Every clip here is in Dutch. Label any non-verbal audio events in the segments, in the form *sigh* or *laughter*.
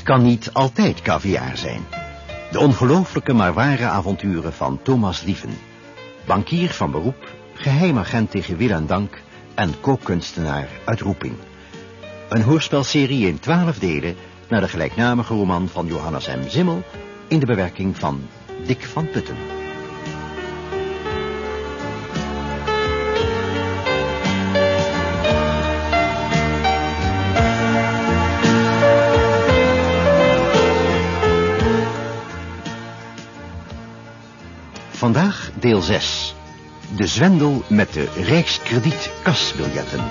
Het kan niet altijd caviar zijn. De ongelooflijke maar ware avonturen van Thomas Lieven. Bankier van beroep, geheimagent tegen wil en dank en kookkunstenaar uit Roeping. Een hoorspelserie in twaalf delen naar de gelijknamige roman van Johannes M. Zimmel in de bewerking van Dick van Putten. Vandaag deel 6. De zwendel met de Rijkskrediet kasbiljetten.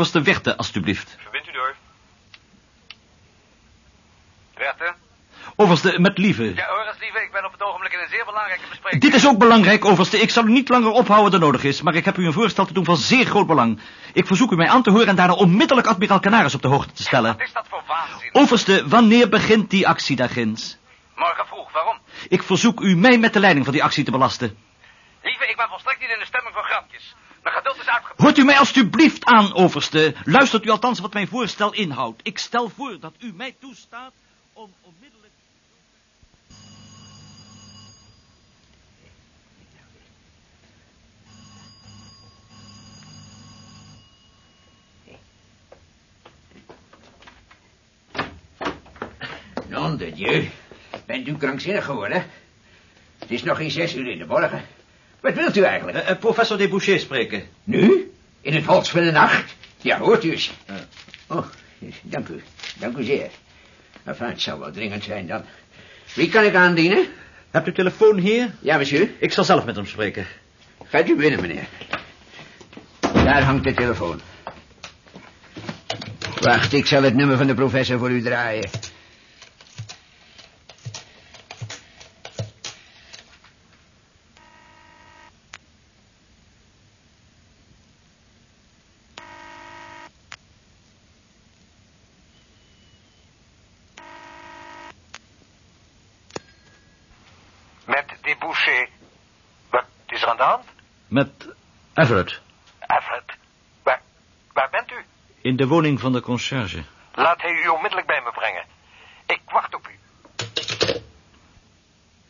Overste Werte, alstublieft. Verbindt u door. Werte? Overste, met lieve. Ja, hoor eens, lieve. Ik ben op het ogenblik in een zeer belangrijke bespreking. Dit is ook belangrijk, overste. Ik zal u niet langer ophouden dan nodig is, maar ik heb u een voorstel te doen van zeer groot belang. Ik verzoek u mij aan te horen en daarna onmiddellijk admiraal Canaris op de hoogte te stellen. Wat is dat voor waanzin? Overste, wanneer begint die actie daar ginds? Morgen vroeg. Waarom? Ik verzoek u mij met de leiding van die actie te belasten. Lieve, ik ben volstrekt niet in de stemming voor grapjes. Geduld is uitgeput. Hoort u mij alstublieft aan, overste. Luistert u althans wat mijn voorstel inhoudt. Ik stel voor dat u mij toestaat om onmiddellijk... Non de Dieu. Bent u krankzinnig geworden? Het is nog geen zes uur in de morgen. Wat wilt u eigenlijk? Eh, professor Desboucher spreken. Nu? In het holst van de nacht? Ja, hoort u eens. Oh, dank u. Dank u zeer. Enfin, het zal wel dringend zijn dan. Wie kan ik aandienen? Hebt u telefoon hier? Ja, monsieur. Ik zal zelf met hem spreken. Gaat u binnen, meneer. Daar hangt de telefoon. Wacht, ik zal het nummer van de professor voor u draaien. Met Debouché. Wat is er aan de hand? Met Everett. Everett. Waar, waar bent u? In de woning van de conciërge. Laat hij u onmiddellijk bij me brengen. Ik wacht op u.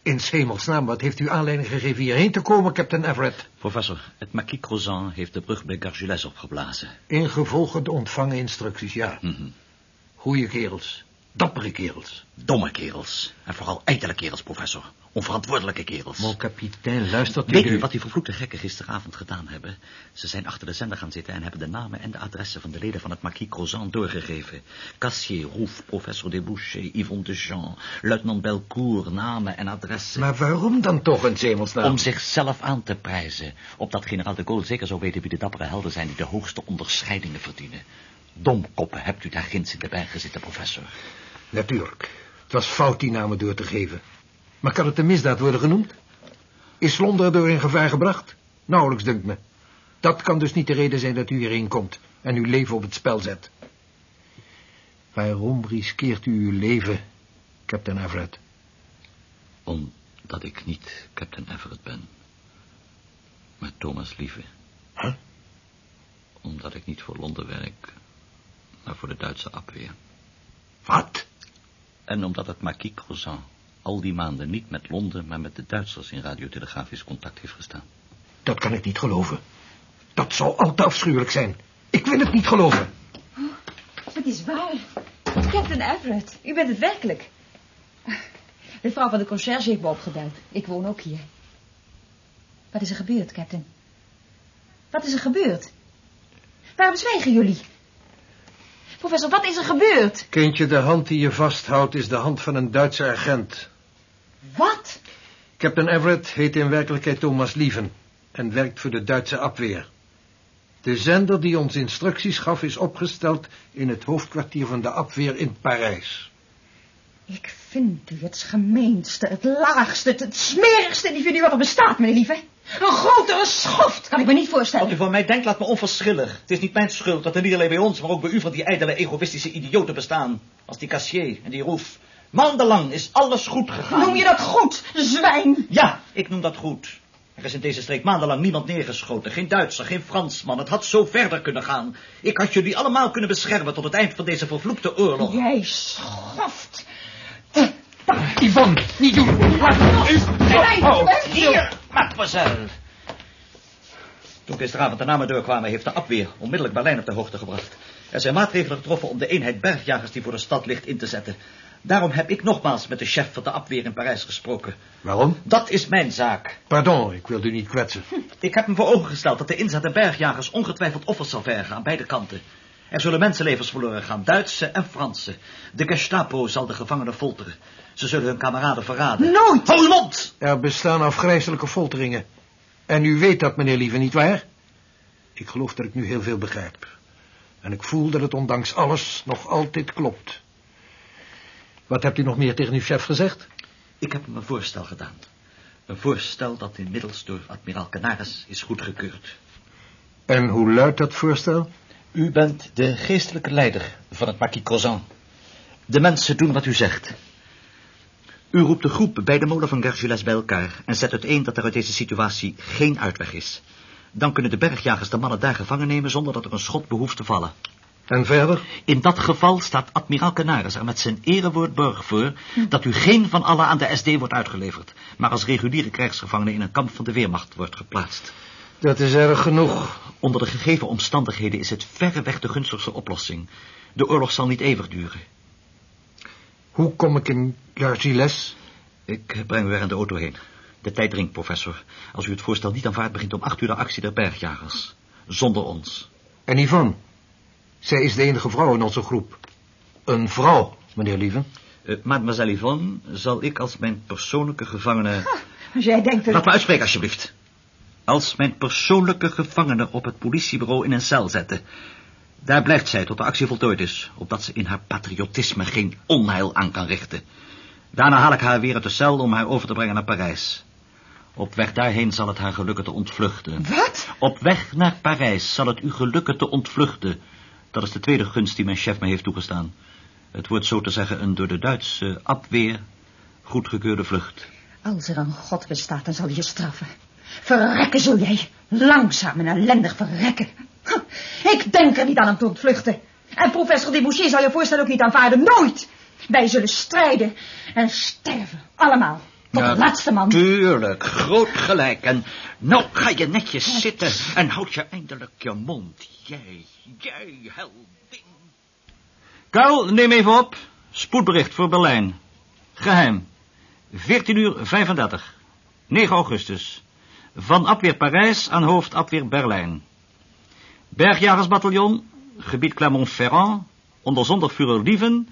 In hemelsnaam, wat heeft u aanleiding gegeven hierheen te komen, Captain Everett? Professor, het Marquis Crozan heeft de brug bij Gargilles opgeblazen. Ingevolge de ontvangen instructies, ja. Mhm. Goeie kerels. Dappere kerels. Domme kerels. En vooral ijdele kerels, professor. Onverantwoordelijke kerels. Mon kapitein, luistert u... Weet u wat die vervloekte gekken gisteravond gedaan hebben? Ze zijn achter de zender gaan zitten en hebben de namen en de adressen van de leden van het Marquis Crozan doorgegeven. Cassier, Rouf, professor Debouché, Yvonne de Jean, luitenant Belcourt, namen en adressen. Maar waarom dan toch in hemelsnaam? Om zichzelf aan te prijzen. Opdat generaal de Gaulle zeker zou weten wie de dappere helden zijn die de hoogste onderscheidingen verdienen. Domkoppen hebt u daar ginds in de bergen zitten, professor. Natuurlijk. Het was fout die namen door te geven. Maar kan het een misdaad worden genoemd? Is Londen erdoor in gevaar gebracht? Nauwelijks, dunkt me. Dat kan dus niet de reden zijn dat u hierheen komt en uw leven op het spel zet. Waarom riskeert u uw leven, Captain Everett? Omdat ik niet Captain Everett ben. Maar Thomas Lieve. Huh? Omdat ik niet voor Londen werk, maar voor de Duitse afweer. Wat? En omdat het Marquis Crozan al die maanden niet met Londen, maar met de Duitsers in radiotelegrafisch contact heeft gestaan. Dat kan ik niet geloven. Dat zou al te afschuwelijk zijn. Ik wil het niet geloven. Het is waar. Captain Everett, u bent het werkelijk. De vrouw van de conciërge heeft me opgeduid. Ik woon ook hier. Wat is er gebeurd, Captain? Wat is er gebeurd? Waarom zwijgen jullie? Professor, wat is er gebeurd? Kindje, de hand die je vasthoudt is de hand van een Duitse agent. Wat? Captain Everett heet in werkelijkheid Thomas Lieven en werkt voor de Duitse afweer. De zender die ons instructies gaf is opgesteld in het hoofdkwartier van de afweer in Parijs. Ik vind u het gemeenste, het laagste, het, het smerigste individu wat er bestaat, meneer Lieve. Een grotere schoft kan ik me niet voorstellen. Wat u van mij denkt, laat me onverschillig. Het is niet mijn schuld dat er niet alleen bij ons, maar ook bij u van die ijdele egoïstische idioten bestaan. Als die Cassier en die Roef. Maandenlang is alles goed gegaan. Noem je dat goed, zwijn? Ja, ik noem dat goed. Er is in deze streek maandenlang niemand neergeschoten. Geen Duitser, geen Fransman. Het had zo verder kunnen gaan. Ik had jullie allemaal kunnen beschermen tot het eind van deze vervloekte oorlog. Jij schoft. Yvonne, niet doen. Laat Nee, Oh, Hier, mademoiselle. Toen gisteravond de namen doorkwamen, heeft de afweer onmiddellijk Berlijn op de hoogte gebracht. Er zijn maatregelen getroffen om de eenheid bergjagers die voor de stad ligt in te zetten. Daarom heb ik nogmaals met de chef van de afweer in Parijs gesproken. Waarom? Dat is mijn zaak. Pardon, ik wilde u niet kwetsen. Ik heb hem voor ogen gesteld dat de inzet der bergjagers ongetwijfeld offers zal vergen aan beide kanten. Er zullen mensenlevens verloren gaan, Duitse en Franse. De Gestapo zal de gevangenen folteren. Ze zullen hun kameraden verraden. Nooit! Hou uw mond! Er bestaan afgrijzelijke folteringen. En u weet dat, meneer Lieve, niet waar? Ik geloof dat ik nu heel veel begrijp. En ik voel dat het ondanks alles nog altijd klopt. Wat hebt u nog meer tegen uw chef gezegd? Ik heb hem een voorstel gedaan. Een voorstel dat inmiddels door admiraal Canaris is goedgekeurd. En hoe luidt dat voorstel? U bent de geestelijke leider van het Marquis Crozan. De mensen doen wat u zegt. U roept de groep bij de molen van Gergulès bij elkaar... en zet uiteen dat er uit deze situatie geen uitweg is. Dan kunnen de bergjagers de mannen daar gevangen nemen... zonder dat er een schot behoeft te vallen. En verder? In dat geval staat admiraal Canaris er met zijn erewoord borg voor... dat u geen van allen aan de SD wordt uitgeleverd... maar als reguliere krijgsgevangene in een kamp van de Weermacht wordt geplaatst. Dat is erg genoeg. Onder de gegeven omstandigheden is het verreweg de gunstigste oplossing. De oorlog zal niet eeuwig duren. Hoe kom ik in Gargiles? Ik breng u weer in de auto heen. De tijd dringt, professor. Als u het voorstel niet aanvaardt, begint om acht uur de actie der bergjagers. Zonder ons. En Yvonne? Zij is de enige vrouw in onze groep. Een vrouw, meneer Lieve. Uh, mademoiselle Yvonne zal ik als mijn persoonlijke gevangene... *laughs* Als jij denkt dat... Laat me uitspreken, alsjeblieft. Als mijn persoonlijke gevangene op het politiebureau in een cel zetten. Daar blijft zij tot de actie voltooid is, opdat ze in haar patriotisme geen onheil aan kan richten. Daarna haal ik haar weer uit de cel om haar over te brengen naar Parijs. Op weg daarheen zal het haar gelukken te ontvluchten. Wat? Op weg naar Parijs zal het u gelukken te ontvluchten. Dat is de tweede gunst die mijn chef me heeft toegestaan. Het wordt zo te zeggen een door de Duitse afweer goedgekeurde vlucht. Als er een God bestaat, dan zal hij je straffen. Verrekken zul jij. Langzaam en ellendig verrekken. Ik denk er niet aan om te ontvluchten. En professor Debouché zal je voorstel ook niet aanvaarden. Nooit. Wij zullen strijden en sterven. Allemaal. Tot de laatste man. Tuurlijk, groot gelijk. En nou ga je netjes zitten en houd je eindelijk je mond. Jij, jij, helding. Karl, neem even op. Spoedbericht voor Berlijn. Geheim. 14 uur 35. 9 augustus. Van afweer Parijs aan hoofd afweer Berlijn. Bergjagersbataljon, gebied Clermont-Ferrand, onder zondervuurder Lieven,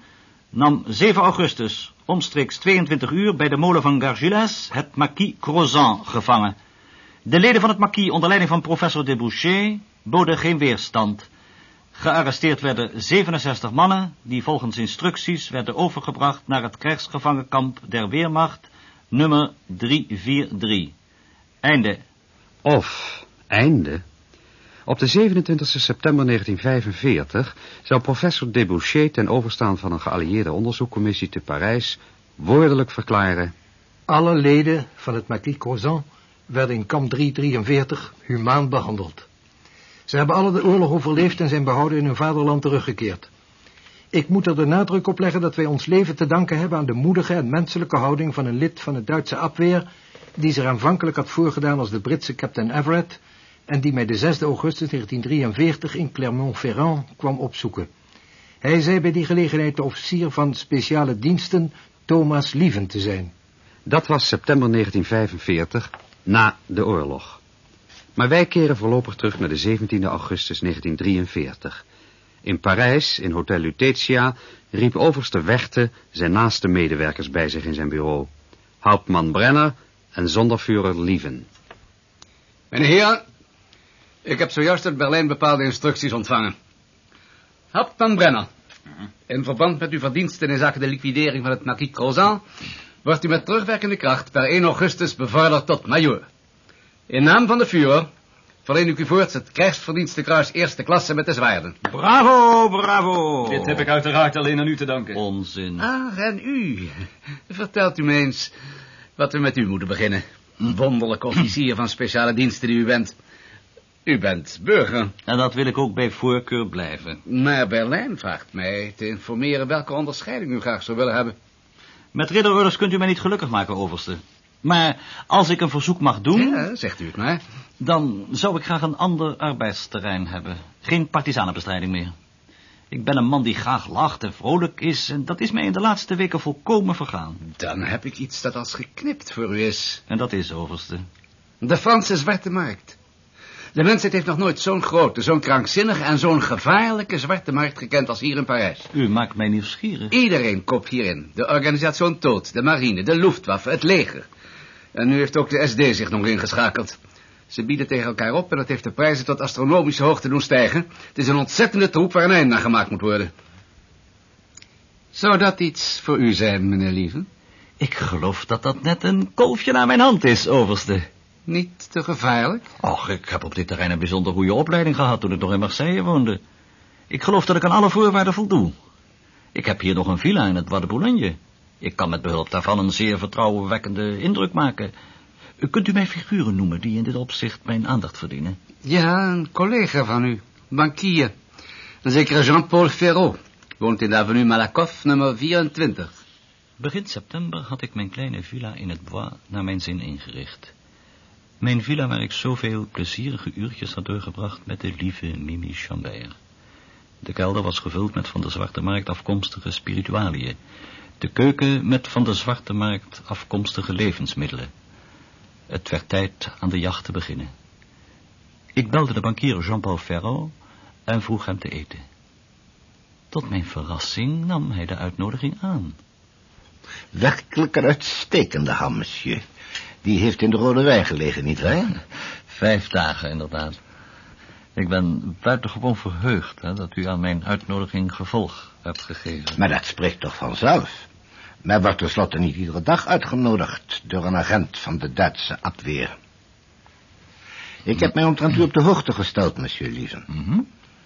nam 7 augustus, omstreeks 22 uur, bij de molen van Gargilles het Marquis Crozan gevangen. De leden van het Marquis onder leiding van professor Debouché boden geen weerstand. Gearresteerd werden 67 mannen, die volgens instructies werden overgebracht naar het krijgsgevangenkamp der Weermacht, nummer 343. Einde. Of einde. Op de 27 september 1945 zou professor Debouché ten overstaan van een geallieerde onderzoekcommissie te Parijs woordelijk verklaren... Alle leden van het Marquis Crozan werden in kamp 343 humaan behandeld. Ze hebben alle de oorlog overleefd en zijn behouden in hun vaderland teruggekeerd. Ik moet er de nadruk op leggen dat wij ons leven te danken hebben aan de moedige en menselijke houding van een lid van het Duitse afweer, die zich aanvankelijk had voorgedaan als de Britse Captain Everett, en die mij de 6 augustus 1943 in Clermont-Ferrand kwam opzoeken. Hij zei bij die gelegenheid de officier van speciale diensten Thomas Lieven te zijn. Dat was september 1945, na de oorlog. Maar wij keren voorlopig terug naar de 17 augustus 1943. In Parijs, in Hotel Lutetia, riep overste Wechte zijn naaste medewerkers bij zich in zijn bureau. Hauptman Brenner en zondervuurder Lieven. Heren, ik heb zojuist uit Berlijn bepaalde instructies ontvangen. Hauptman Brenner, In verband met uw verdiensten in zaken de liquidering van het Marquis Crozan... wordt u met terugwerkende kracht per 1 augustus bevorderd tot majoor. In naam van de Führer verleen ik u voorts het krijgsverdienstenkruis eerste klasse met de zwaarden. Bravo, bravo. Dit heb ik uiteraard alleen aan u te danken. Onzin. Ah, en u. Vertelt u me eens wat we met u moeten beginnen. Wonderlijk officier van speciale diensten die u bent. U bent burger. En dat wil ik ook bij voorkeur blijven. Maar Berlijn vraagt mij te informeren welke onderscheiding u graag zou willen hebben. Met ridderorders kunt u mij niet gelukkig maken, overste. Maar als ik een verzoek mag doen... Ja, zegt u het maar. Dan zou ik graag een ander arbeidsterrein hebben. Geen partisanenbestrijding meer. Ik ben een man die graag lacht en vrolijk is... en dat is mij in de laatste weken volkomen vergaan. Dan heb ik iets dat als geknipt voor u is. En dat is, overste. De Franse zwarte markt. De mensheid heeft nog nooit zo'n grote, zo'n krankzinnige en zo'n gevaarlijke zwarte markt gekend als hier in Parijs. U maakt mij nieuwsgierig. Iedereen koopt hierin. De organisation Toot, de marine, de Luftwaffe, het leger. En nu heeft ook de SD zich nog ingeschakeld. Ze bieden tegen elkaar op en dat heeft de prijzen tot astronomische hoogte doen stijgen. Het is een ontzettende troep waar een einde aan gemaakt moet worden. Zou dat iets voor u zijn, meneer Lieve? Ik geloof dat dat net een kolfje naar mijn hand is, overste. Niet te gevaarlijk? Och, ik heb op dit terrein een bijzonder goede opleiding gehad toen ik nog in Marseille woonde. Ik geloof dat ik aan alle voorwaarden voldoe. Ik heb hier nog een villa in het Bois de Boulogne. Ik kan met behulp daarvan een zeer vertrouwenwekkende indruk maken. Kunt u mij figuren noemen die in dit opzicht mijn aandacht verdienen? Ja, een collega van u, bankier. Een zekere Jean-Paul Ferraud. Woont in de avenue Malakoff, nummer 24. Begin september had ik mijn kleine villa in het Bois naar mijn zin ingericht. Mijn villa waar ik zoveel plezierige uurtjes had doorgebracht met de lieve Mimi Chambert. De kelder was gevuld met van de Zwarte Markt afkomstige spiritualiën. De keuken met van de Zwarte Markt afkomstige levensmiddelen. Het werd tijd aan de jacht te beginnen. Ik belde de bankier Jean-Paul Ferraud en vroeg hem te eten. Tot mijn verrassing nam hij de uitnodiging aan. Werkelijk een uitstekende ham, monsieur. Die heeft in de Rode Wijn gelegen, nietwaar? Vijf dagen, inderdaad. Ik ben buitengewoon verheugd hè, dat u aan mijn uitnodiging gevolg hebt gegeven. Maar dat spreekt toch vanzelf? Men wordt tenslotte niet iedere dag uitgenodigd door een agent van de Duitse Abweer. Ik heb mij omtrent u op de hoogte gesteld, monsieur Lieven. Mhm.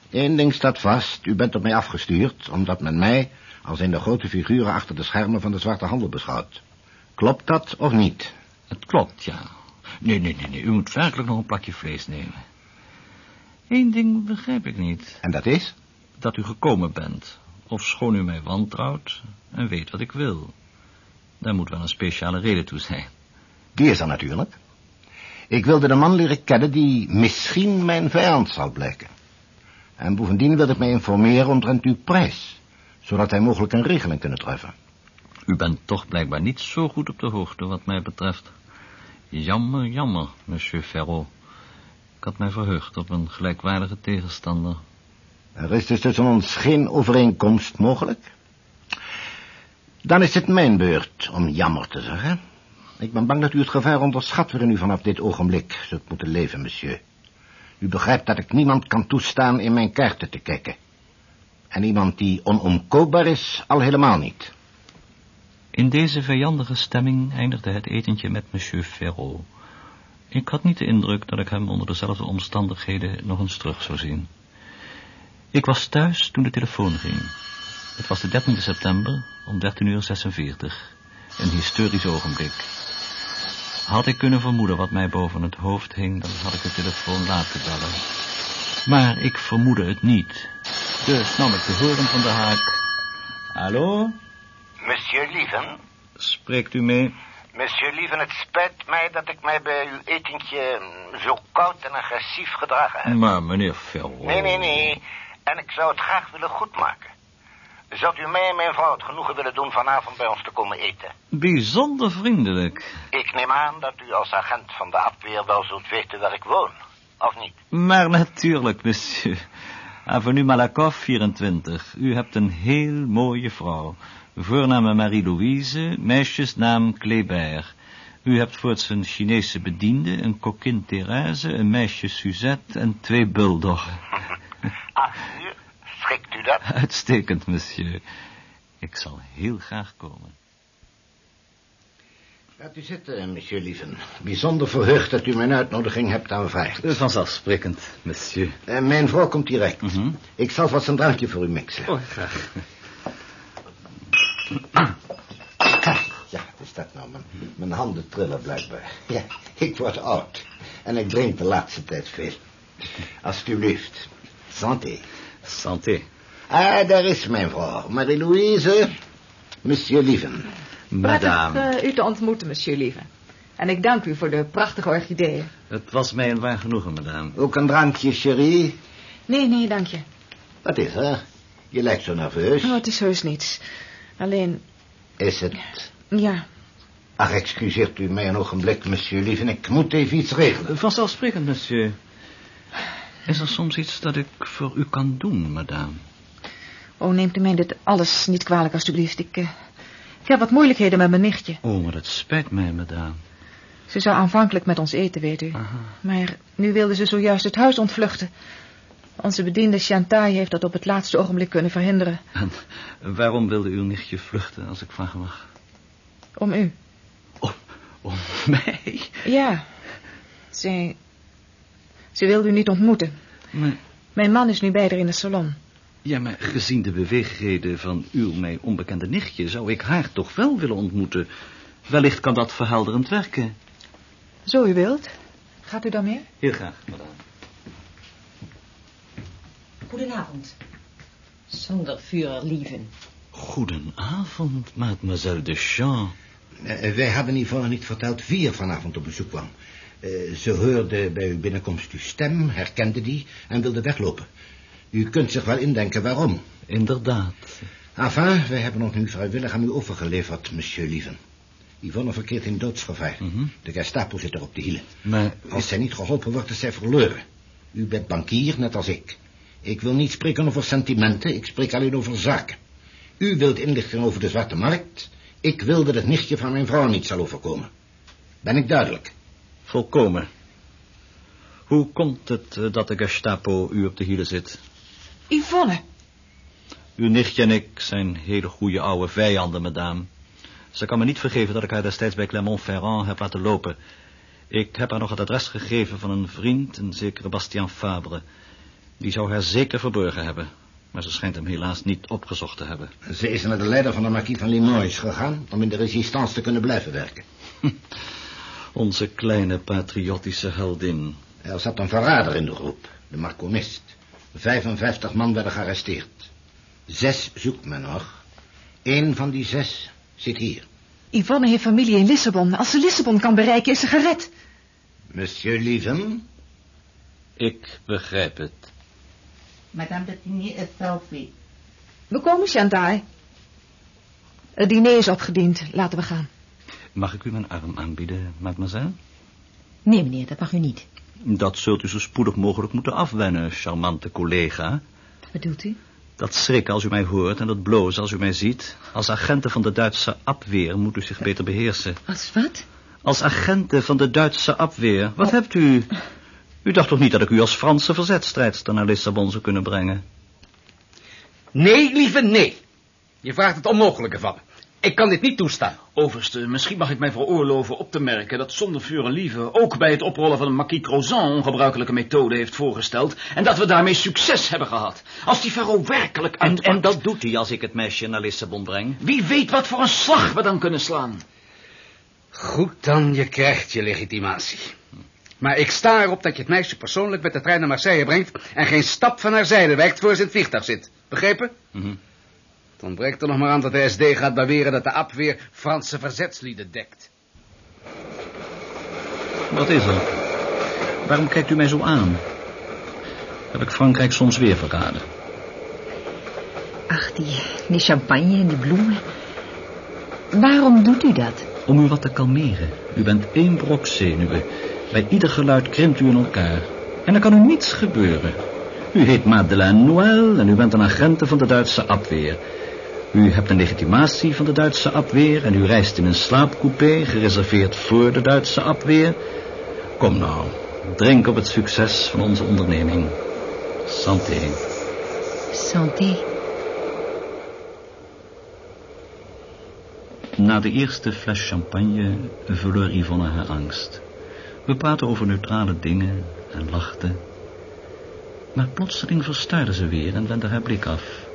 Eén ding staat vast, u bent op mij afgestuurd, omdat men mij als een de grote figuren achter de schermen van de zwarte handel beschouwt. Klopt dat of niet? Het klopt, ja. Nee, nee, nee, nee, u moet werkelijk nog een plakje vlees nemen. Eén ding begrijp ik niet. En dat is? Dat u gekomen bent, of schoon u mij wantrouwt en weet wat ik wil. Daar moet wel een speciale reden toe zijn. Die is er natuurlijk. Ik wilde de man leren kennen die misschien mijn vijand zal blijken. En bovendien wilde ik mij informeren omtrent uw prijs, zodat wij mogelijk een regeling kunnen treffen. U bent toch blijkbaar niet zo goed op de hoogte wat mij betreft. Jammer, jammer, monsieur Ferraud. Ik had mij verheugd op een gelijkwaardige tegenstander. Er is dus tussen ons geen overeenkomst mogelijk? Dan is het mijn beurt om jammer te zeggen. Ik ben bang dat u het gevaar onderschat waarin u vanaf dit ogenblik zult moeten leven, monsieur. U begrijpt dat ik niemand kan toestaan in mijn kaarten te kijken. En iemand die onomkoopbaar is, al helemaal niet. In deze vijandige stemming eindigde het etentje met monsieur Ferraud. Ik had niet de indruk dat ik hem onder dezelfde omstandigheden nog eens terug zou zien. Ik was thuis toen de telefoon ging. Het was de 13 september om 13.46 uur 46. Een historisch ogenblik. Had ik kunnen vermoeden wat mij boven het hoofd hing, dan had ik de telefoon laten bellen. Maar ik vermoedde het niet. Dus nam ik de horen van de haak. Hallo? Monsieur Lieven? Spreekt u mee? Monsieur Lieven, het spijt mij dat ik mij bij uw etentje zo koud en agressief gedragen heb. Maar meneer Ferro... Nee, nee, nee. En ik zou het graag willen goedmaken. Zou u mij en mijn vrouw het genoegen willen doen vanavond bij ons te komen eten? Bijzonder vriendelijk. Ik neem aan dat u als agent van de afweer wel zult weten waar ik woon. Of niet? Maar natuurlijk, monsieur. Avenue Malakoff, 24. U hebt een heel mooie vrouw. Voorname Marie-Louise, meisjesnaam Kleber. U hebt voorts een Chinese bediende, een kokkin Therese, een meisje Suzette en twee buldoggen. *laughs* Ach, uur? Schikt u dat? Uitstekend, monsieur. Ik zal heel graag komen. Gaat u zitten, monsieur Lieven. Bijzonder verheugd dat u mijn uitnodiging hebt aanvaard. Vanzelfsprekend, monsieur. Uh, mijn vrouw komt direct. Mhm. Ik zal vast een drankje voor u mixen. Oh, graag. Ja, wat is dat nou? Mijn, mijn handen trillen blijkbaar. Ja, ik word oud. En ik drink de laatste tijd veel. Alsjeblieft. Santé. Santé. Ah, daar is mijn vrouw. Marie-Louise. Monsieur Lieven. Madame. Prettig eh, u te ontmoeten, monsieur Lieve. En ik dank u voor de prachtige orchideeën. Het was mij een waar genoegen, madame. Ook een drankje, chérie. Nee, nee, dank je. Wat is er? Je lijkt zo nerveus. Oh, het is heus niets. Alleen, Is het... ja, Ach, excuseert u mij een ogenblik, monsieur Lieven. Ik moet even iets regelen. Vanzelfsprekend, monsieur. Is er soms iets dat ik voor u kan doen, madame? oh, neemt u mij dit alles niet kwalijk, alstublieft. Ik, eh, ik heb wat moeilijkheden met mijn nichtje. Oh, maar dat spijt mij, madame. Ze zou aanvankelijk met ons eten, weet u. Aha. Maar nu wilde ze zojuist het huis ontvluchten. Onze bediende Chantal heeft dat op het laatste ogenblik kunnen verhinderen. En waarom wilde uw nichtje vluchten, als ik vragen mag? Om u. Om, om *laughs* mij? Ja. Zij... Ze wilde u niet ontmoeten. Maar, Mijn man is nu bij haar in de salon. ja, maar gezien de beweegreden van uw mij onbekende nichtje... zou ik haar toch wel willen ontmoeten. Wellicht kan dat verhelderend werken. Zo u wilt. Gaat u dan mee? Heel graag, madame. Goedenavond. Zonder Führer Lieven. Goedenavond, mademoiselle de Champ. Eh, wij hebben Yvonne niet verteld wie er vanavond op bezoek kwam. Eh, ze hoorde bij uw binnenkomst uw stem, herkende die en wilde weglopen. U kunt zich wel indenken waarom. Inderdaad. Enfin, wij hebben ons nu vrijwillig aan u overgeleverd, monsieur Lieven. Yvonne verkeert in doodsgevaar. Mhm. De Gestapo zit er op de hielen. Maar Als zij niet geholpen wordt, is zij verloren. U bent bankier, net als ik. Ik wil niet spreken over sentimenten, ik spreek alleen over zaken. U wilt inlichting over de zwarte markt. Ik wil dat het nichtje van mijn vrouw niet zal overkomen. Ben ik duidelijk? Volkomen. Hoe komt het eh, dat de Gestapo u op de hielen zit? Yvonne. Uw nichtje en ik zijn hele goede oude vijanden, madame. Ze kan me niet vergeven dat ik haar destijds bij Clermont-Ferrand heb laten lopen. Ik heb haar nog het adres gegeven van een vriend, een zekere Bastien Fabre. Die zou haar zeker verborgen hebben. Maar ze schijnt hem helaas niet opgezocht te hebben. Ze is naar de leider van de marquis van Limoges gegaan... om in de resistance te kunnen blijven werken. *laughs* Onze kleine patriotische heldin. Er zat een verrader in de groep, de marconist. 55 man werden gearresteerd. Zes zoekt men nog. Eén van die zes zit hier. Yvonne heeft familie in Lissabon. Als ze Lissabon kan bereiken, is ze gered. Monsieur Lieven, Ik begrijp het. Madame de Tigny is selfie. We komen, Chantal. Het diner is opgediend. Laten we gaan. Mag ik u mijn arm aanbieden, mademoiselle? Nee, meneer, dat mag u niet. Dat zult u zo spoedig mogelijk moeten afwennen, charmante collega. Wat bedoelt u? Dat schrikken als u mij hoort en dat blozen als u mij ziet. Als agenten van de Duitse abweer moet u zich beter beheersen. Als wat? Als agenten van de Duitse abweer. Wat hebt u? U dacht toch niet dat ik u als Franse verzetstrijdster naar Lissabon zou kunnen brengen? Nee, lieve, nee. Je vraagt het onmogelijke van me. Ik kan dit niet toestaan. Overste, misschien mag ik mij veroorloven op te merken dat zonder vuur en lieve ook bij het oprollen van een Marquis Crozan ongebruikelijke methode heeft voorgesteld en dat we daarmee succes hebben gehad. Als die Faro werkelijk En, uitpakt, en dat doet hij als ik het meisje naar Lissabon breng. wie weet wat voor een slag we dan kunnen slaan. Goed dan, je krijgt je legitimatie. Maar ik sta erop dat je het meisje persoonlijk met de trein naar Marseille brengt... en geen stap van haar zijde wijkt voor ze in het vliegtuig zit. Begrepen? Mhm. Het ontbreekt er nog maar aan dat de SD gaat beweren dat de abweer Franse verzetslieden dekt. Wat is er? Waarom kijkt u mij zo aan? Heb ik Frankrijk soms weer verraden? Ach, die, die champagne en die bloemen. Waarom doet u dat? Om u wat te kalmeren. U bent één brok zenuwen. Bij ieder geluid krimpt u in elkaar. En er kan u niets gebeuren. U heet Madeleine Noël en u bent een agente van de Duitse abweer. U hebt een legitimatie van de Duitse abweer en u reist in een slaapcoupé gereserveerd voor de Duitse abweer. Kom nou, drink op het succes van onze onderneming. Santé. Santé. Na de eerste fles champagne verloor Yvonne haar angst. We praten over neutrale dingen en lachten. Maar plotseling verstuurde ze weer en wendde haar blik af.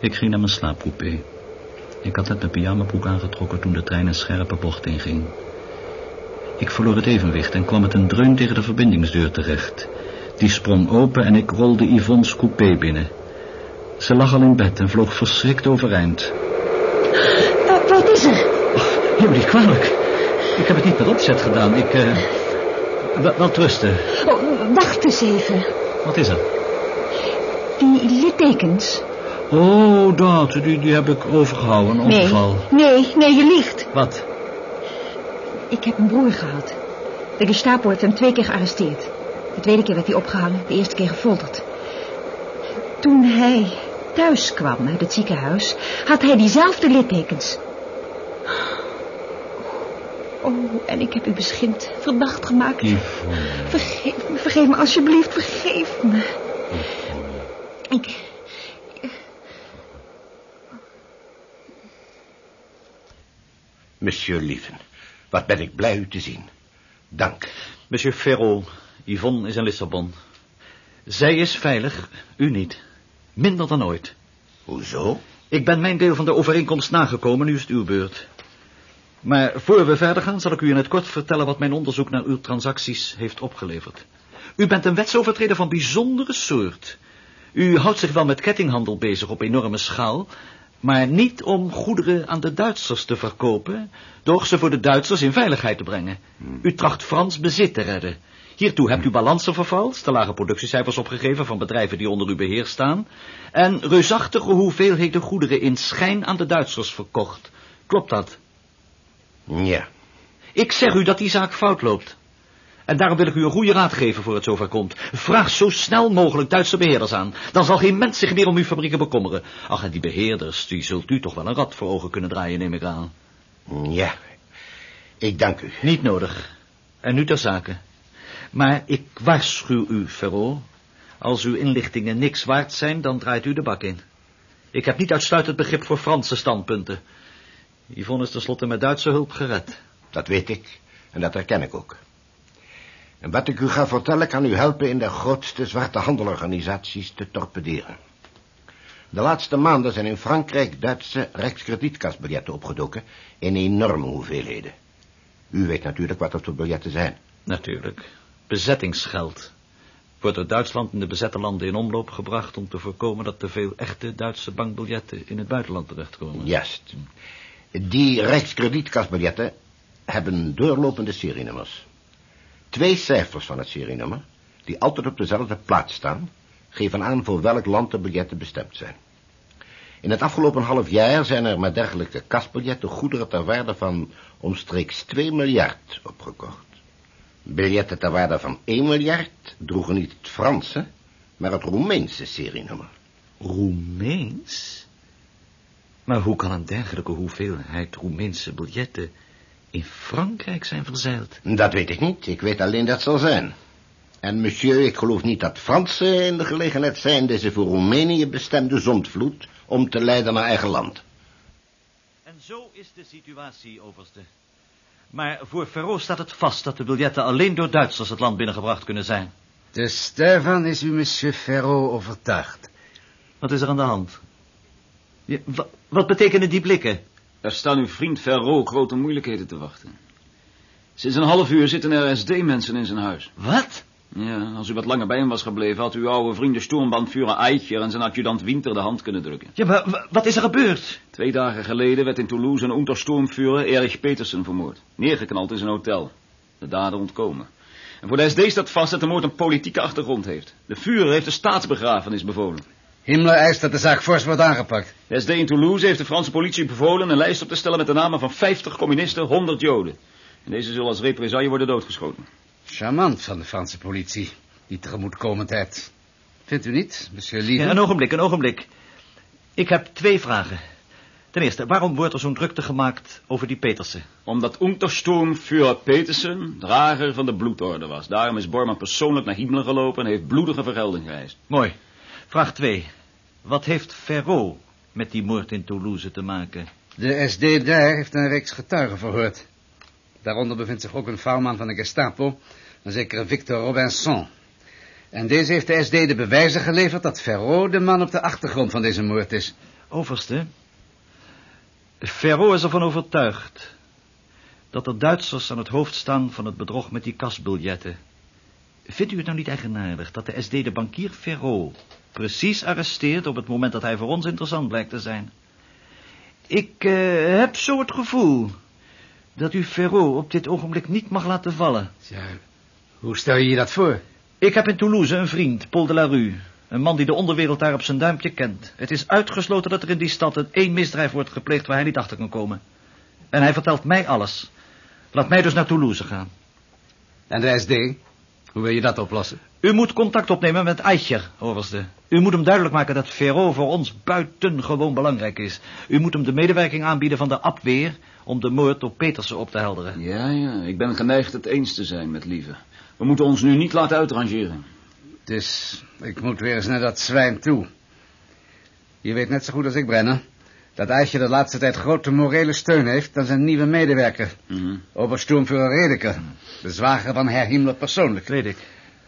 Ik ging naar mijn slaapcoupé. Ik had net mijn pyjamabroek aangetrokken toen de trein een scherpe bocht inging. Ik verloor het evenwicht en kwam met een dreun tegen de verbindingsdeur terecht. Die sprong open en ik rolde Yvonne's coupé binnen. Ze lag al in bed en vloog verschrikt overeind. Wat, wat is er? Me niet kwalijk. Ik heb het niet met opzet gedaan. Ik, eh... wel, wel trusten. Oh, wacht eens even. Wat is er? Die littekens. Oh, dat, die, die heb ik overgehouden, een Nee, ongeval. nee, nee, je liegt. Wat? Ik heb een broer gehad. De Gestapo heeft hem twee keer gearresteerd. De tweede keer werd hij opgehangen, de eerste keer gefolterd. Toen hij thuis kwam uit het ziekenhuis, had hij diezelfde littekens. Oh, en ik heb u beschimpt, verdacht gemaakt. Vergeef me, vergeef me, alsjeblieft, vergeef me. Ik... Monsieur Lieven, wat ben ik blij u te zien. Dank. Monsieur Ferraud, Yvonne is in Lissabon. Zij is veilig, u niet. Minder dan ooit. Hoezo? Ik ben mijn deel van de overeenkomst nagekomen, nu is het uw beurt. Maar voor we verder gaan, zal ik u in het kort vertellen wat mijn onderzoek naar uw transacties heeft opgeleverd. U bent een wetsovertreder van bijzondere soort. U houdt zich wel met kettinghandel bezig op enorme schaal, maar niet om goederen aan de Duitsers te verkopen, doch ze voor de Duitsers in veiligheid te brengen. U tracht Frans bezit te redden. Hiertoe hebt u balansen vervalst, te lage productiecijfers opgegeven van bedrijven die onder uw beheer staan, en reusachtige hoeveelheden goederen in schijn aan de Duitsers verkocht. Klopt dat? Ja. Ik zeg u dat die zaak fout loopt. En daarom wil ik u een goede raad geven voor het zover komt. Vraag zo snel mogelijk Duitse beheerders aan. Dan zal geen mens zich meer om uw fabrieken bekommeren. Ach, en die beheerders, die zult u toch wel een rad voor ogen kunnen draaien, neem ik aan. Ja. Ik dank u. Niet nodig. En nu ter zake. Maar ik waarschuw u, Ferro. Als uw inlichtingen niks waard zijn, dan draait u de bak in. Ik heb niet uitsluitend begrip voor Franse standpunten. Yvonne is tenslotte met Duitse hulp gered. Dat weet ik. En dat herken ik ook. En wat ik u ga vertellen kan u helpen in de grootste zwarte handelorganisaties te torpederen. De laatste maanden zijn in Frankrijk Duitse rijkskredietkasbiljetten opgedoken in enorme hoeveelheden. U weet natuurlijk wat dat voor biljetten zijn. Natuurlijk. Bezettingsgeld. Wordt door Duitsland in de bezette landen in omloop gebracht om te voorkomen dat te veel echte Duitse bankbiljetten in het buitenland terechtkomen. Juist. Die rijkskredietkasbiljetten hebben doorlopende serienummers. Twee cijfers van het serienummer, die altijd op dezelfde plaats staan, geven aan voor welk land de biljetten bestemd zijn. In het afgelopen half jaar zijn er met dergelijke kasbiljetten goederen ter waarde van omstreeks 2 miljard opgekocht. Biljetten ter waarde van 1 miljard droegen niet het Franse, maar het Roemeense serienummer. Roemeens? Maar hoe kan een dergelijke hoeveelheid Roemeense biljetten in Frankrijk zijn verzeild? Dat weet ik niet, ik weet alleen dat zal zijn. En monsieur, ik geloof niet dat Fransen in de gelegenheid zijn deze voor Roemenië bestemde zondvloed om te leiden naar eigen land. En zo is de situatie, overste. Maar voor Ferro staat het vast dat de biljetten alleen door Duitsers het land binnengebracht kunnen zijn. Dus daarvan is u monsieur Ferro overtuigd. Wat is er aan de hand? Ja, wat betekenen die blikken? Daar staan uw vriend Ferro grote moeilijkheden te wachten. Sinds een half uur zitten er SD-mensen in zijn huis. Wat? Ja, als u wat langer bij hem was gebleven... had uw oude vriend de Sturmbandvurer Eicher... en zijn adjudant Winter de hand kunnen drukken. Ja, maar wa- wat is er gebeurd? Twee dagen geleden werd in Toulouse een Untersturmführer Erich Petersen vermoord. Neergeknald in zijn hotel. De dader ontkomen. En voor de SD staat vast dat de moord een politieke achtergrond heeft. De Führer heeft een staatsbegrafenis bevolen. Himmler eist dat de zaak fors wordt aangepakt. SD in Toulouse heeft de Franse politie bevolen een lijst op te stellen met de namen van 50 communisten, 100 joden. En deze zullen als represaille worden doodgeschoten. Charmant van de Franse politie, die tegemoetkomendheid. Vindt u niet, monsieur Lieve? Ja, een ogenblik, een ogenblik. Ik heb twee vragen. Ten eerste, waarom wordt er zo'n drukte gemaakt over die Petersen? Omdat Untersturmführer Petersen drager van de bloedorde was. Daarom is Bormann persoonlijk naar Himmler gelopen en heeft bloedige vergelding geëist. Mooi. Vraag 2. Wat heeft Ferraud met die moord in Toulouse te maken? De SD daar heeft een reeks getuigen verhoord. Daaronder bevindt zich ook een vrouwman van de Gestapo, een zekere Victor Robinson. En deze heeft de SD de bewijzen geleverd dat Ferraud de man op de achtergrond van deze moord is. Overste, Ferraud is ervan overtuigd dat er Duitsers aan het hoofd staan van het bedrog met die kasbiljetten. Vindt u het nou niet eigenaardig dat de SD de bankier Ferraud precies arresteert op het moment dat hij voor ons interessant blijkt te zijn? Ik eh, heb zo het gevoel dat u Ferraud op dit ogenblik niet mag laten vallen. Ja, hoe stel je je dat voor? Ik heb in Toulouse een vriend, Paul de la Rue. Een man die de onderwereld daar op zijn duimpje kent. Het is uitgesloten dat er in die stad een één misdrijf wordt gepleegd waar hij niet achter kan komen. En hij vertelt mij alles. Laat mij dus naar Toulouse gaan. En de SD? Hoe wil je dat oplossen? U moet contact opnemen met Eicher, overste. U moet hem duidelijk maken dat Ferro voor ons buitengewoon belangrijk is. U moet hem de medewerking aanbieden van de Abweer om de moord op Petersen op te helderen. Ja, ja, ik ben geneigd het eens te zijn met Lieve. We moeten ons nu niet laten uitrangeren. Dus ik moet weer eens naar dat zwijn toe. Je weet net zo goed als ik, Brenner, dat Eicher de laatste tijd grote morele steun heeft aan zijn nieuwe medewerker. Mhm. Obersturmführer Redeker, de zwager van Herr Himmler persoonlijk. Weet ik.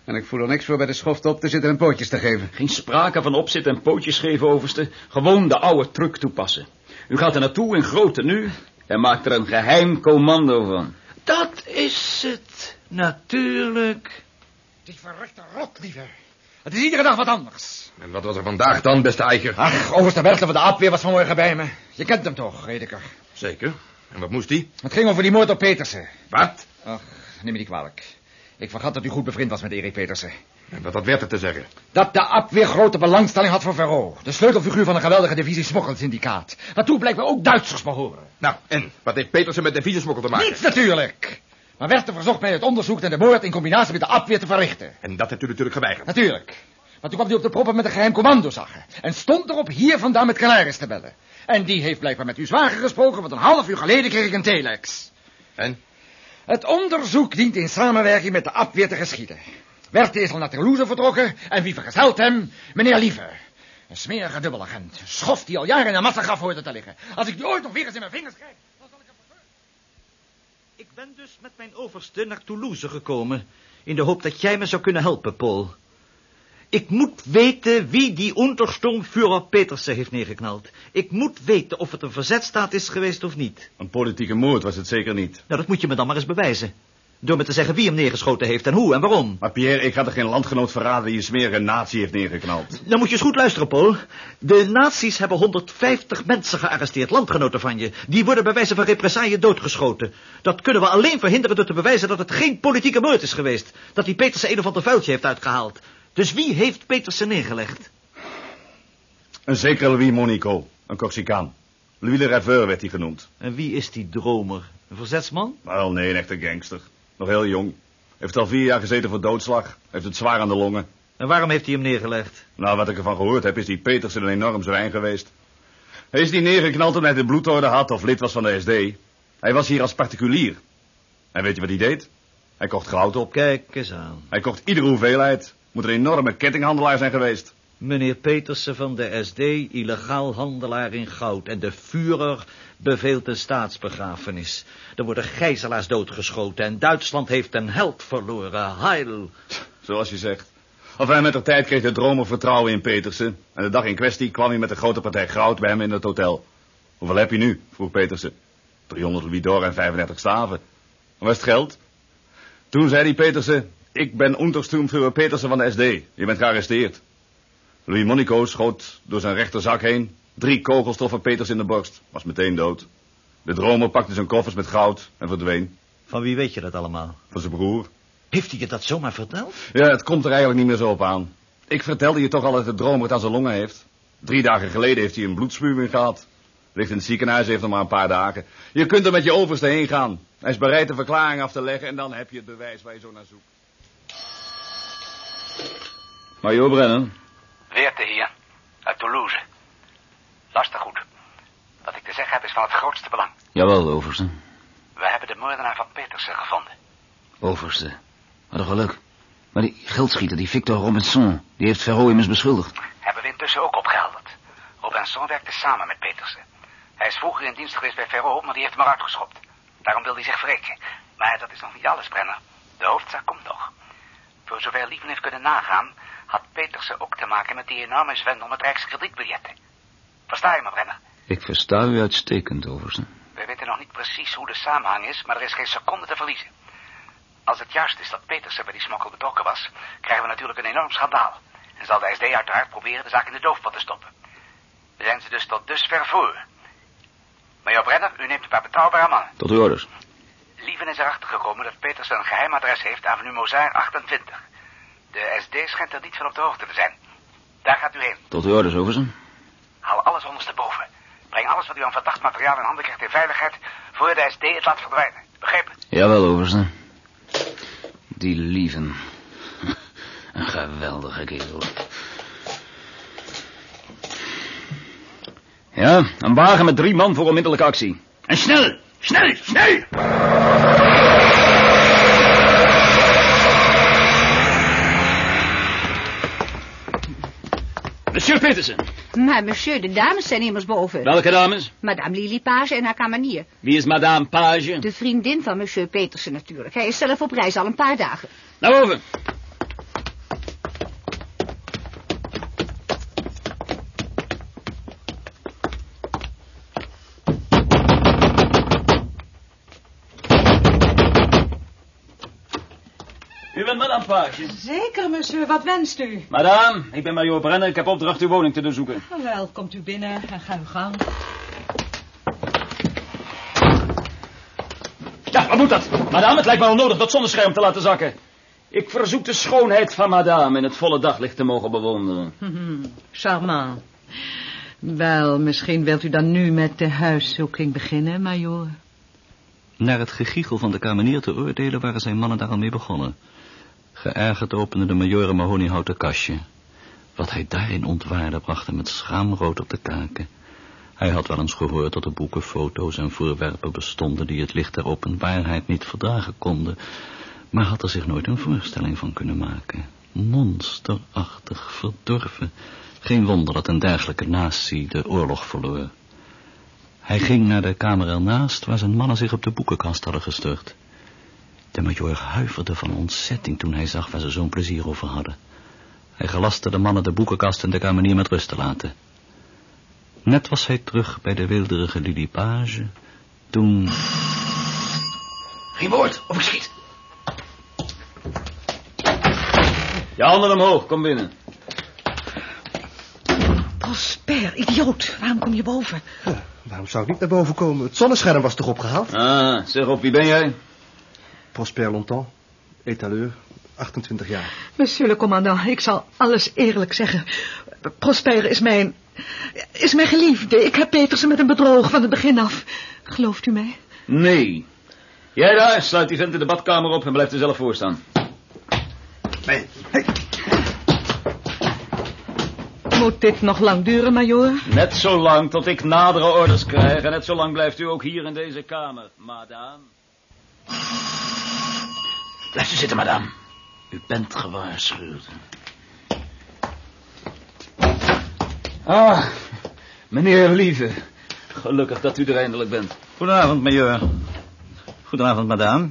En ik voel er niks voor bij de schoft op te zitten en pootjes te geven. Geen sprake van opzitten en pootjes geven, overste. Gewoon de oude truc toepassen. U gaat er naartoe in groot tenue en maakt er een geheim commando van. Dat is het, natuurlijk. Die verrekte rot, lieve. Het is iedere dag wat anders. En wat was er vandaag dan, beste Eicher? Ach, overste Bertel van de Abweer was vanmorgen bij me. Je kent hem toch, Redeker? Zeker. En wat moest die? Het ging over die moord op Petersen. Wat? Ach, neem me niet kwalijk. Ik vergat dat u goed bevriend was met Erik Petersen. En wat had Werther te zeggen? Dat de Abweer grote belangstelling had voor Verro. De sleutelfiguur van een geweldige divisie smokkelsyndikaat. Waartoe blijkbaar ook Duitsers behoren. Nou, en? Wat heeft Petersen met de visesmokkel te maken? Niets natuurlijk. Maar Werther verzocht mij het onderzoek naar de moord in combinatie met de Abweer te verrichten. En dat hebt u natuurlijk geweigerd. Natuurlijk. Maar toen kwam hij op de proppen met een geheim commando zagen. En stond erop hier vandaan met Canaris te bellen. En die heeft blijkbaar met uw zwager gesproken, want een half uur geleden kreeg ik een telex. En? Het onderzoek dient in samenwerking met de Abweer te geschieden. Werther is al naar Toulouse vertrokken en wie vergezelt hem? Meneer Lieve. Een smerige dubbelagent. Een schoft die al jaren in een massagraf hoort te liggen. Als ik die ooit nog weer eens in mijn vingers krijg, dan zal ik hem vervullen. Ik ben dus met mijn overste naar Toulouse gekomen... in de hoop dat jij me zou kunnen helpen, Paul. Ik moet weten wie die Untersturmführer Petersen heeft neergeknald. Ik moet weten of het een verzetstaat is geweest of niet. Een politieke moord was het zeker niet. Nou, dat moet je me dan maar eens bewijzen. Door me te zeggen wie hem neergeschoten heeft en hoe en waarom. Maar Pierre, ik had er geen landgenoot verraden die een smerige nazi heeft neergeknald. Dan moet je eens goed luisteren, Paul. De nazi's hebben 150 mensen gearresteerd, landgenoten van je. Die worden bij wijze van represaille doodgeschoten. Dat kunnen we alleen verhinderen door te bewijzen dat het geen politieke moord is geweest. Dat die Petersen een of ander vuiltje heeft uitgehaald. Dus wie heeft Petersen neergelegd? Een zekere Louis Monico, een Corsicaan. Louis le Rêveur werd hij genoemd. En wie is die dromer? Een verzetsman? Wel, nee, een echte gangster. Nog heel jong. Heeft al vier jaar gezeten voor doodslag. Heeft het zwaar aan de longen. En waarom heeft hij hem neergelegd? Nou, wat ik ervan gehoord heb, is die Petersen een enorm zwijn geweest. Hij is niet neergeknald omdat hij de bloedorde had of lid was van de SD. Hij was hier als particulier. En weet je wat hij deed? Hij kocht goud op. Kijk eens aan. Hij kocht iedere hoeveelheid. Moet een enorme kettinghandelaar zijn geweest. Meneer Petersen van de SD, illegaal handelaar in goud. En de Führer beveelt een staatsbegrafenis. Er worden gijzelaars doodgeschoten en Duitsland heeft een held verloren. Heil. Zoals je zegt. Enfin, met de tijd kreeg de dromer vertrouwen in Petersen. En de dag in kwestie kwam hij met een grote partij goud bij hem in het hotel. Hoeveel heb je nu? vroeg Petersen. 300 louis d'or en 35 staven. Waar is het geld? Toen zei die Petersen, ik ben Untersturmführer Petersen van de SD. Je bent gearresteerd. Louis Monico schoot door zijn rechterzak heen. Drie kogels troffen Peters in de borst. Was meteen dood. De dromer pakte zijn koffers met goud en verdween. Van wie weet je dat allemaal? Van zijn broer. Heeft hij je dat zomaar verteld? Ja, het komt er eigenlijk niet meer zo op aan. Ik vertelde je toch al dat de dromer het aan zijn longen heeft. Drie dagen geleden heeft hij een bloedspuwing gehad. Ligt in het ziekenhuis, heeft nog maar een paar dagen. Je kunt er met je overste heen gaan. Hij is bereid de verklaring af te leggen en dan heb je het bewijs waar je zo naar zoekt. Major Brennan. Toulouse. Luister goed. Wat ik te zeggen heb is van het grootste belang. Jawel, overste. We hebben de moordenaar van Petersen gevonden. Overste. Wat een geluk. Maar die geldschieter, die Victor Robinson, die heeft Ferro immers beschuldigd. Hebben ondertussen ook opgehelderd. Robinson werkte samen met Petersen. Hij is vroeger in dienst geweest bij Ferro, maar die heeft hem eruit geschopt. Daarom wil hij zich wreken. Maar dat is nog niet alles, Brenner. De hoofdzaak komt nog. Voor zover Lieven heeft kunnen nagaan, had Petersen ook te maken met die enorme zwendel met Rijkskredietbiljetten. Versta je me, Brenner? Ik versta u uitstekend, overste. We weten nog niet precies hoe de samenhang is, maar er is geen seconde te verliezen. Als het juist is dat Petersen bij die smokkel betrokken was, krijgen we natuurlijk een enorm schandaal. En zal de SD uiteraard proberen de zaak in de doofpot te stoppen. We zijn ze dus tot dusver voor. Major Brenner, u neemt een paar betrouwbare mannen. Tot uw orders. Lieven is erachter gekomen dat Petersen een geheim adres heeft, avenue Mozaar 28. De SD schijnt er niet van op de hoogte te zijn. Daar gaat u heen. Tot uw orders, overste. Haal alles ondersteboven. Breng alles wat u aan verdacht materiaal in handen krijgt in veiligheid... voor de SD het laat verdwijnen. Begrepen? Jawel, overste. Die lieven. *laughs* Een geweldige kerel. Ja, een wagen met drie man voor onmiddellijke actie. En snel, snel, snel! Monsieur Petersen. Maar monsieur, de dames zijn immers boven. Welke dames? Madame Lily Page en haar kamenier. Wie is madame Page? De vriendin van monsieur Petersen natuurlijk. Hij is zelf op reis al een paar dagen. Naar boven. Zeker, monsieur. Wat wenst u? Madame, ik ben major Brenner. Ik heb opdracht uw woning te doorzoeken. Wel, komt u binnen en ga uw gang. Ja, wat moet dat? Madame, het lijkt me onnodig dat zonnescherm te laten zakken. Ik verzoek de schoonheid van madame in het volle daglicht te mogen bewonderen. Charmant. Wel, misschien wilt u dan nu met de huiszoeking beginnen, majoor. Naar het gegiegel van de kamenier te oordelen waren zijn mannen daar al mee begonnen. Geërgerd opende de majoor een mahoniehouten kastje. Wat hij daarin ontwaarde bracht hem met schaamrood op de kaken. Hij had wel eens gehoord dat er boeken, foto's en voorwerpen bestonden die het licht der openbaarheid niet verdragen konden, maar had er zich nooit een voorstelling van kunnen maken. Monsterachtig, verdorven. Geen wonder dat een dergelijke natie de oorlog verloor. Hij ging naar de kamer ernaast, waar zijn mannen zich op de boekenkast hadden gestort. De majoor huiverde van ontzetting toen hij zag waar ze zo'n plezier over hadden. Hij gelaste de mannen de boekenkast en de kamenier met rust te laten. Net was hij terug bij de wilderige Lilipage, toen... Geen woord, of ik schiet. Je handen omhoog, kom binnen. Prosper, idioot. Waarom kom je boven? Waarom zou ik niet naar boven komen? Het zonnescherm was toch opgehaald? Ah, zeg op, wie ben jij? Prosper Longtemps, etaleur, 28 jaar. Monsieur le commandant, ik zal alles eerlijk zeggen. Prosper is mijn... is mijn geliefde. Ik heb Petersen met hem bedrogen van het begin af. Gelooft u mij? Nee. Jij daar, sluit die vent in de badkamer op en blijf er zelf voor staan. Nee. Moet dit nog lang duren, majoor? Net zo lang tot ik nadere orders krijg en net zo lang blijft u ook hier in deze kamer, madame. Blijf u zitten, madame. U bent gewaarschuwd. Ah, meneer Lieve. Gelukkig dat u er eindelijk bent. Goedenavond, majoor. Goedenavond, madame.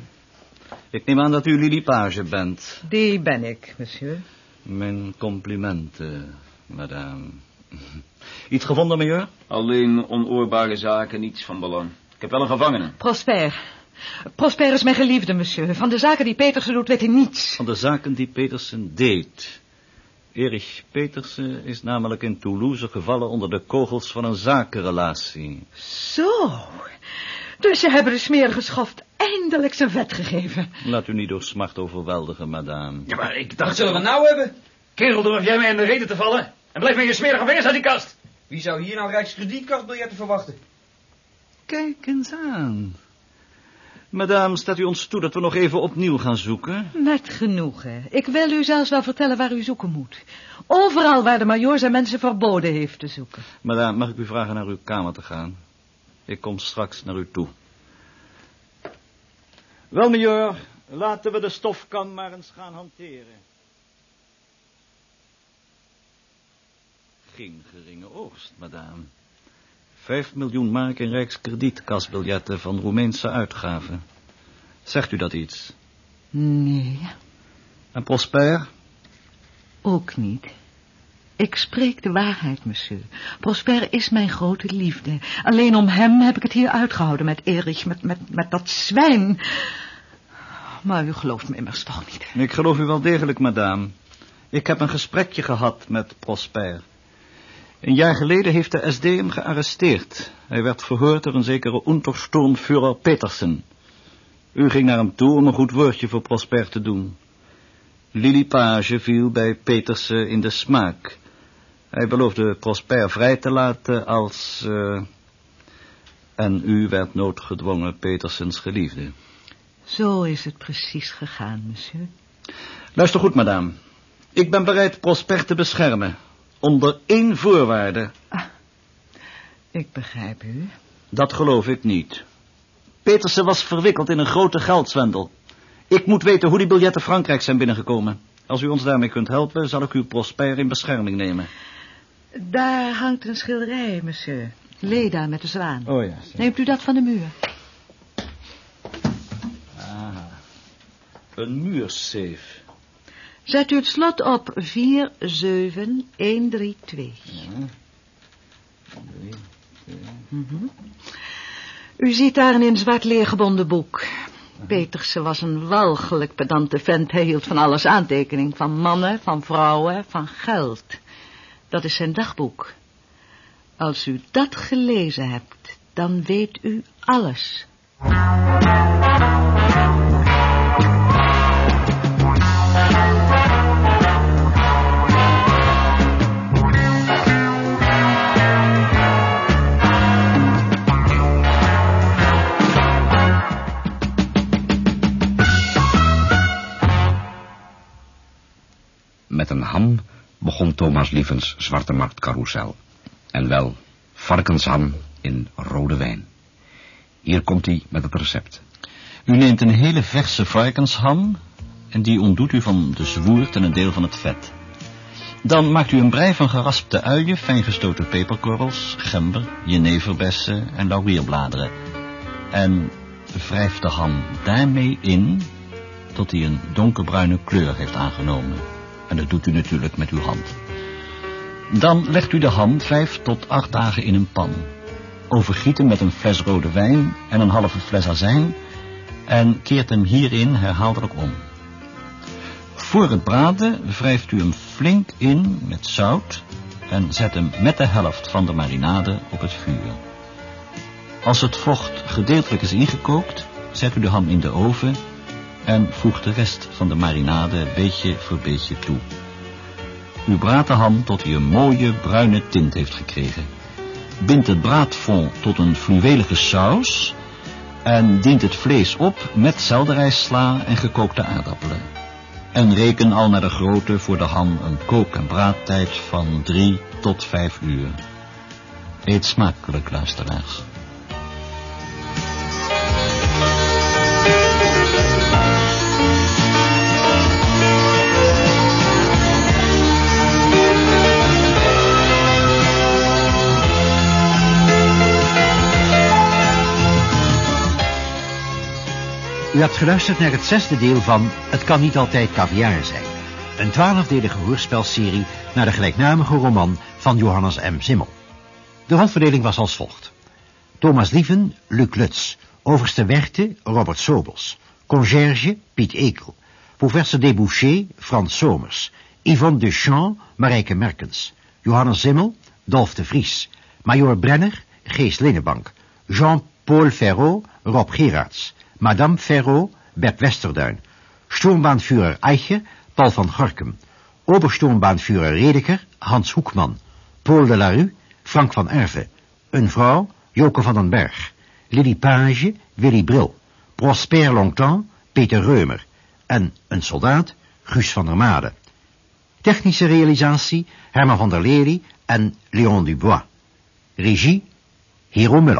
Ik neem aan dat u Lili Page bent. Die ben ik, monsieur. Mijn complimenten, madame. Iets gevonden, majoor? Alleen onoorbare zaken, niets van belang. Ik heb wel een gevangene. Prosper. Prosper is mijn geliefde, monsieur. Van de zaken die Petersen doet, weet hij niets. Van de zaken die Petersen deed. Erich Petersen is namelijk in Toulouse gevallen onder de kogels van een zakenrelatie. Zo. Dus ze hebben de smerige schoft eindelijk zijn vet gegeven. Laat u niet door smart overweldigen, madame. Ja, maar ik dacht... Wat zullen we nou hebben? Kerel, durf jij mij in de reden te vallen? En blijf met je smerige vingers uit die kast. Wie zou hier nou rijkskredietkaartbiljetten verwachten? Kijk eens aan. Madame, staat u ons toe dat we nog even opnieuw gaan zoeken? Met genoegen. Ik wil u zelfs wel vertellen waar u zoeken moet. Overal waar de majoor zijn mensen verboden heeft te zoeken. Madame, mag ik u vragen naar uw kamer te gaan? Ik kom straks naar u toe. Wel, majoor, laten we de stofkan maar eens gaan hanteren. geen geringe oogst, madame. Vijf miljoen mark in rijkskrediet-kasbiljetten van Roemeense uitgaven. Zegt u dat iets? Nee, En Prosper? ook niet. Ik spreek de waarheid, monsieur. Prosper is mijn grote liefde. Alleen om hem heb ik het hier uitgehouden met Erich, met, met, met dat zwijn. Maar u gelooft me immers toch niet. Ik geloof u wel degelijk, madame. Ik heb een gesprekje gehad met Prosper. Een jaar geleden heeft de SD hem gearresteerd. Hij werd verhoord door een zekere Untersturmführer Petersen. U ging naar hem toe om een goed woordje voor Prosper te doen. Lili Page viel bij Petersen in de smaak. Hij beloofde Prosper vrij te laten als... eh, En u werd noodgedwongen Petersens geliefde. Zo is het precies gegaan, monsieur. Luister goed, madame. Ik ben bereid Prosper te beschermen. Onder één voorwaarde. Ik begrijp u. Dat geloof ik niet. Petersen was verwikkeld in een grote geldzwendel. Ik moet weten hoe die biljetten Frankrijk zijn binnengekomen. Als u ons daarmee kunt helpen, zal ik uw Prosper in bescherming nemen. Daar hangt een schilderij, monsieur. Leda met de zwaan. Oh ja. Neemt u dat van de muur? Aha. Een muursafe. Zet u het slot op 47132. Mhm. U ziet daar een in zwart leer gebonden boek. Petersen was een walgelijk pedante vent. Hij hield van alles aantekening. Van mannen, van vrouwen, van geld. Dat is zijn dagboek. Als u dat gelezen hebt, dan weet u alles. Met een ham begon Thomas Lievens Zwarte Markt Carousel. En wel varkensham in rode wijn. Hier komt hij met het recept. U neemt een hele verse varkensham en die ontdoet u van de zwoert en een deel van het vet. Dan maakt u een brei van geraspte uien, fijngestoten peperkorrels, gember, jeneverbessen en laurierbladeren. En wrijft de ham daarmee in tot hij een donkerbruine kleur heeft aangenomen. En dat doet u natuurlijk met uw hand. Dan legt u de ham vijf tot acht dagen in een pan. Overgiet hem met een fles rode wijn en een halve fles azijn en keert hem hierin herhaaldelijk om. Voor het braden wrijft u hem flink in met zout en zet hem met de helft van de marinade op het vuur. Als het vocht gedeeltelijk is ingekookt, zet u de ham in de oven en voegt de rest van de marinade beetje voor beetje toe. U braadt de ham tot hij een mooie bruine tint heeft gekregen. Bind het braadfond tot een fluwelige saus en dient het vlees op met selderijsla en gekookte aardappelen. En reken al naar de grootte voor de ham een kook- en braadtijd van drie tot vijf uur. Eet smakelijk, luisteraars. U hebt geluisterd naar het zesde deel van Het kan niet altijd caviar zijn. Een twaalfdelige hoorspelserie naar de gelijknamige roman van Johannes M. Simmel. De rolverdeling was als volgt. Thomas Lieven, Luc Lutz. Overste Werte, Robert Sobels. Concierge, Piet Ekel. Professor Debouché, Frans Somers. Yvonne Deschamps, Marijke Merkens. Johannes Simmel, Dolf de Vries. Major Brenner, Gees Linnebank. Jean-Paul Ferraud, Rob Gerards. Madame Ferraud, Bert Westerduin. Sturmbahnführer Eiche, Paul van Gorkum. Obersturmbahnführer Redeker, Hans Hoekman. Paul de Larue, Frank van Erve. Een vrouw, Joke van den Berg. Lily Page, Willy Bril. Prosper Longtemps, Peter Reumer. En een soldaat, Guus van der Made. Technische realisatie, Herman van der Lely en Léon Dubois. Regie, Hero Muller.